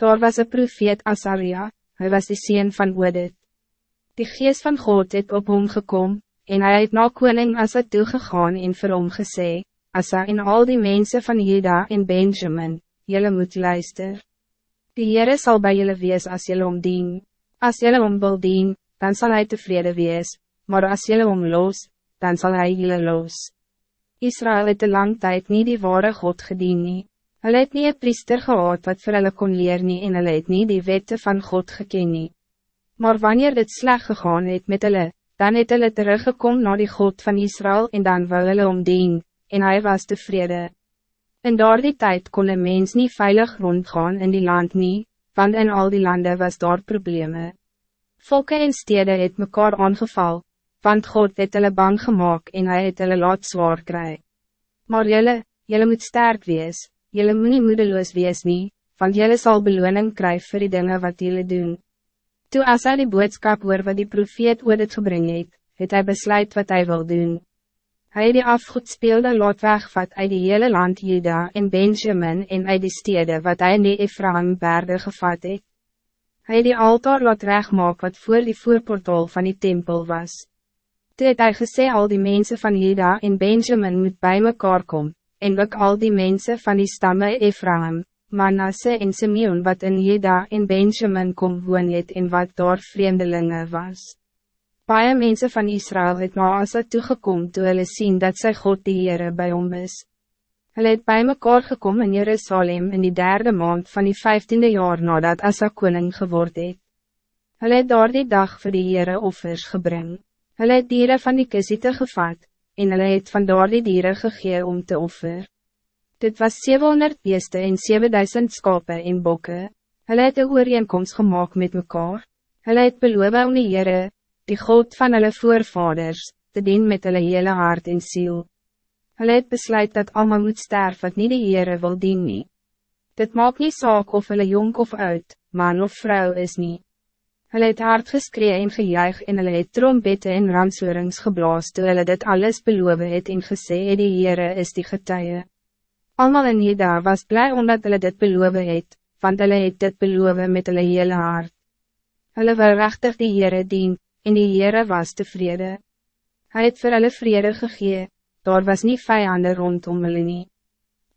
Daar was een profeet Asaria, hij was de sien van Oedit. Die geest van God het op hom gekom, en hij het na koning Asa toegegaan en vir hom gesê, Asa en al die mensen van Juda en Benjamin, jullie moet luister. Die Heere zal bij jullie wees als jullie om dien. Als jullie om wil dien, dan zal hij tevreden wees, maar als jullie om los, dan zal hij jullie los. Israël het te lang tijd niet die ware God gedien nie. Hulle het nie een priester gehad wat vir hulle kon leer nie en hulle het nie die wette van God geken nie. Maar wanneer dit sleg gegaan het met hulle, dan het hulle teruggekom naar die God van Israël en dan wou hulle omdien, en hij was tevreden. In daardie tijd kon een mens niet veilig rondgaan in die land nie, want in al die landen was daar problemen. Volke en stede het mekaar aangeval, want God het hulle bang gemaakt en hij het hulle laat zwaar kry. Maar jylle, jylle moet sterk wees, jylle moet nie moedeloos wees nie, want jylle sal beloning kry vir die dinge wat jylle doen. Toe as hy die boodskap hoor wat die profeet oor dit gebring het, het hy besluit wat hij wil doen. Hij het die afgoedspeelde lot wegvat uit die hele land Juda en Benjamin en uit die stede wat hij in die Ephraim berde gevat het. Hy het die altaar laat regmaak wat voor die voorportaal van die tempel was. Toe het hy gesê al die mensen van Juda en Benjamin moet bij mekaar kom, en ook al die mensen van die stammen Ephraim, Manasse en Simeon wat in Juda en Benjamin kom woon het en wat daar vreemdelingen was. Baie mense van Israël het na Asa toegekom toe hulle sien dat sy God die Heere by hom is. Hulle het bij mekaar gekom in Jerusalem in die derde maand van die vijftiende jaar nadat Asa koning geword het. Hulle het daar die dag vir die Heere offers gebring. Hulle het dieren van die kisiete gevat, en hulle het van daar die dieren gegee om te offer. Dit was 700 beeste en 7000 skape en bokke. Hulle het een ooreenkomst gemaakt met mekaar. Hulle het beloof om die Heere, die God van hulle voorvaders, te dien met hulle hele hart en ziel. Hulle het besluit dat allemaal moet sterven wat niet de Heere wil dien nie. Dit maakt niet saak of hulle jong of oud, man of vrouw is niet. Hulle het hard geskree en gejuig en hulle het trompette en ramsoorings geblaas toe hulle dit alles beloof het en gesê het die Heere is die getuie. Almal in Jeda was blij omdat hulle dit beloof het, want hulle het dit beloof met hulle hele hart. Hulle wil rechtig die Heere dien, en die Heere was tevreden. Hij het vir hulle vrede gegee, daar was niet vijanden rondom hulle nie.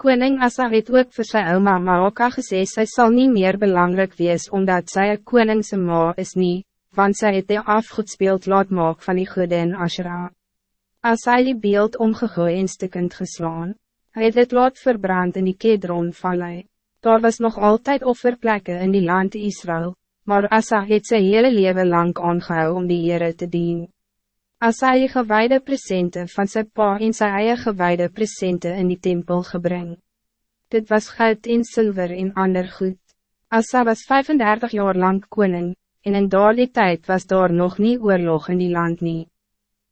Koning Asa het ook vir sy oma Maoka gesê sy sal nie meer belangrijk wees omdat sy een koningse ma is nie, want sy het die afgoedsbeeld laat maak van die goede en Ashra. As hy die beeld omgegooi en stikkend geslaan, hy het het laat verbrand in die Kedron vallei. Daar was nog altijd offerplekken in die land Israël, maar Asa het sy hele leven lang aangehou om die Heere te dien. Asa het gewaarde presente van zijn pa en sy eie gewaarde presente in die tempel gebring. Dit was goud en zilver en ander goed. Asa was 35 jaar lang koning, en in daardie tijd was daar nog niet oorlog in die land niet.